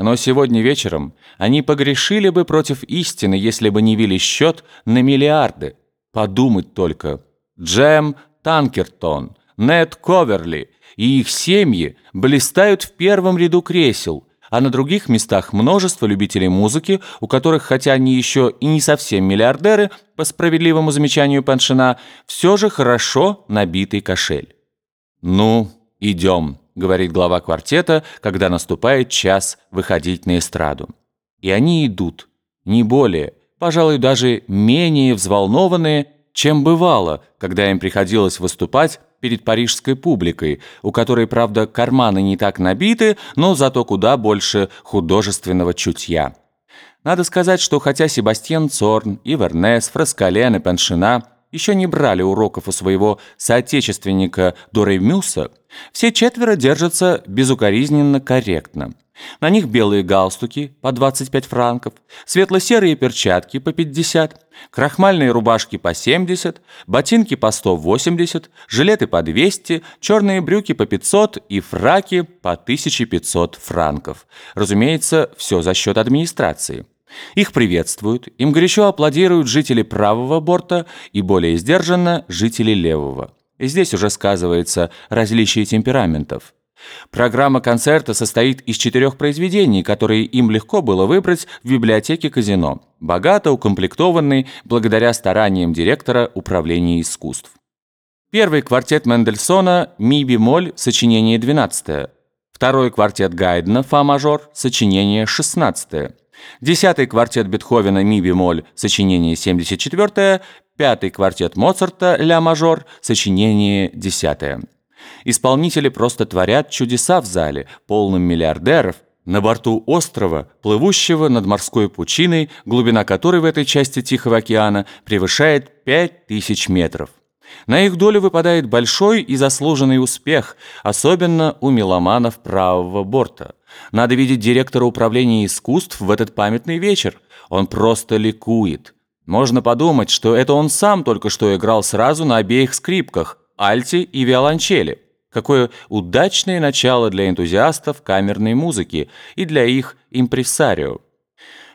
Но сегодня вечером они погрешили бы против истины, если бы не вели счет на миллиарды. Подумать только. Джем Танкертон, Нед Коверли и их семьи блистают в первом ряду кресел, а на других местах множество любителей музыки, у которых, хотя они еще и не совсем миллиардеры, по справедливому замечанию Паншина, все же хорошо набитый кошель. «Ну, идем», — говорит глава квартета, когда наступает час выходить на эстраду. И они идут, не более, пожалуй, даже менее взволнованные, чем бывало, когда им приходилось выступать перед парижской публикой, у которой, правда, карманы не так набиты, но зато куда больше художественного чутья. Надо сказать, что хотя Себастьян Цорн, и Вернес, Фраскален и Пеншина еще не брали уроков у своего соотечественника Мюса, все четверо держатся безукоризненно корректно. На них белые галстуки по 25 франков, светло-серые перчатки по 50, крахмальные рубашки по 70, ботинки по 180, жилеты по 200, черные брюки по 500 и фраки по 1500 франков. Разумеется, все за счет администрации. Их приветствуют, им горячо аплодируют жители правого борта и более сдержанно жители левого. И здесь уже сказывается различие темпераментов. Программа концерта состоит из четырех произведений, которые им легко было выбрать в библиотеке казино, богато укомплектованной благодаря стараниям директора управления искусств. Первый квартет Мендельсона «Ми бемоль», сочинение 12 Второй квартет Гайдена «Фа-мажор», сочинение 16 Десятый квартет Бетховена «Ми бемоль», сочинение 74 Пятый квартет Моцарта «Ля-мажор», сочинение 10 Исполнители просто творят чудеса в зале, полном миллиардеров, на борту острова, плывущего над морской пучиной, глубина которой в этой части Тихого океана превышает 5000 метров. На их долю выпадает большой и заслуженный успех, особенно у меломанов правого борта. Надо видеть директора управления искусств в этот памятный вечер. Он просто ликует. Можно подумать, что это он сам только что играл сразу на обеих скрипках, альте и виолончели. Какое удачное начало для энтузиастов камерной музыки и для их импрессарио.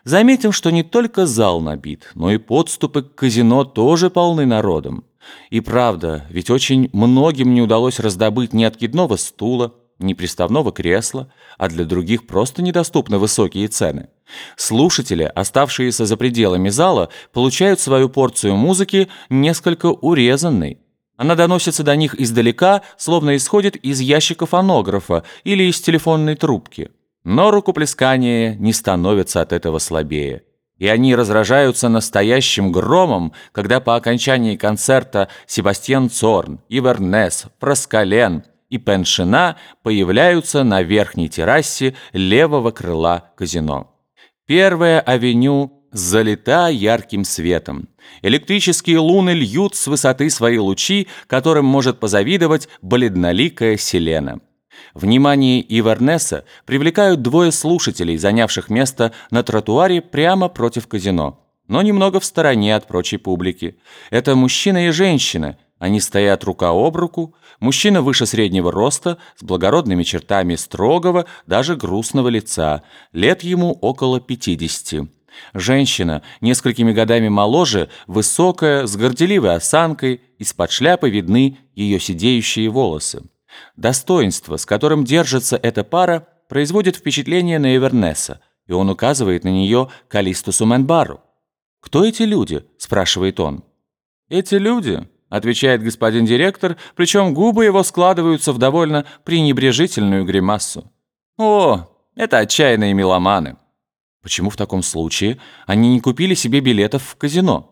Заметим, что не только зал набит, но и подступы к казино тоже полны народом. И правда, ведь очень многим не удалось раздобыть ни откидного стула, ни приставного кресла, а для других просто недоступны высокие цены. Слушатели, оставшиеся за пределами зала, получают свою порцию музыки несколько урезанной, она доносится до них издалека, словно исходит из ящика фонографа или из телефонной трубки. Но рукоплескания не становятся от этого слабее. И они разражаются настоящим громом, когда по окончании концерта Себастьян Цорн, Ивернес, Проскален и Пеншина появляются на верхней террасе левого крыла казино. Первая авеню залита ярким светом. Электрические луны льют с высоты свои лучи, которым может позавидовать бледноликая Селена. Внимание Ивернеса привлекают двое слушателей, занявших место на тротуаре прямо против казино, но немного в стороне от прочей публики. Это мужчина и женщина. Они стоят рука об руку. Мужчина выше среднего роста, с благородными чертами строгого, даже грустного лица. Лет ему около 50. Женщина, несколькими годами моложе, высокая, с горделивой осанкой, из-под шляпы видны ее сидеющие волосы. Достоинство, с которым держится эта пара, производит впечатление на Эвернеса, и он указывает на нее Калистусу Менбару. «Кто эти люди?» – спрашивает он. «Эти люди», – отвечает господин директор, причем губы его складываются в довольно пренебрежительную гримасу. «О, это отчаянные меломаны». Почему в таком случае они не купили себе билетов в казино?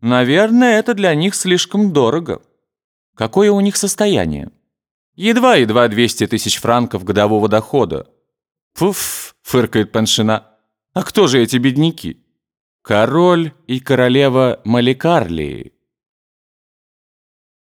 Наверное, это для них слишком дорого. Какое у них состояние? Едва-едва 200 тысяч франков годового дохода. Фуф, фыркает Паншина. А кто же эти бедняки? Король и королева Маликарлии.